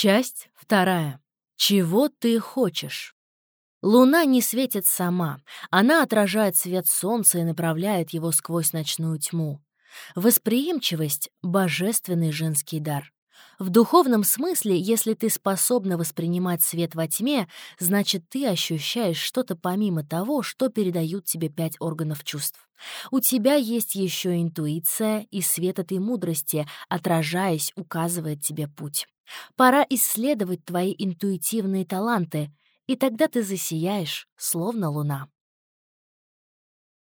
Часть вторая. Чего ты хочешь? Луна не светит сама. Она отражает свет солнца и направляет его сквозь ночную тьму. Восприимчивость — божественный женский дар. В духовном смысле, если ты способна воспринимать свет во тьме, значит, ты ощущаешь что-то помимо того, что передают тебе пять органов чувств. У тебя есть еще интуиция, и свет этой мудрости, отражаясь, указывает тебе путь. Пора исследовать твои интуитивные таланты, и тогда ты засияешь, словно луна.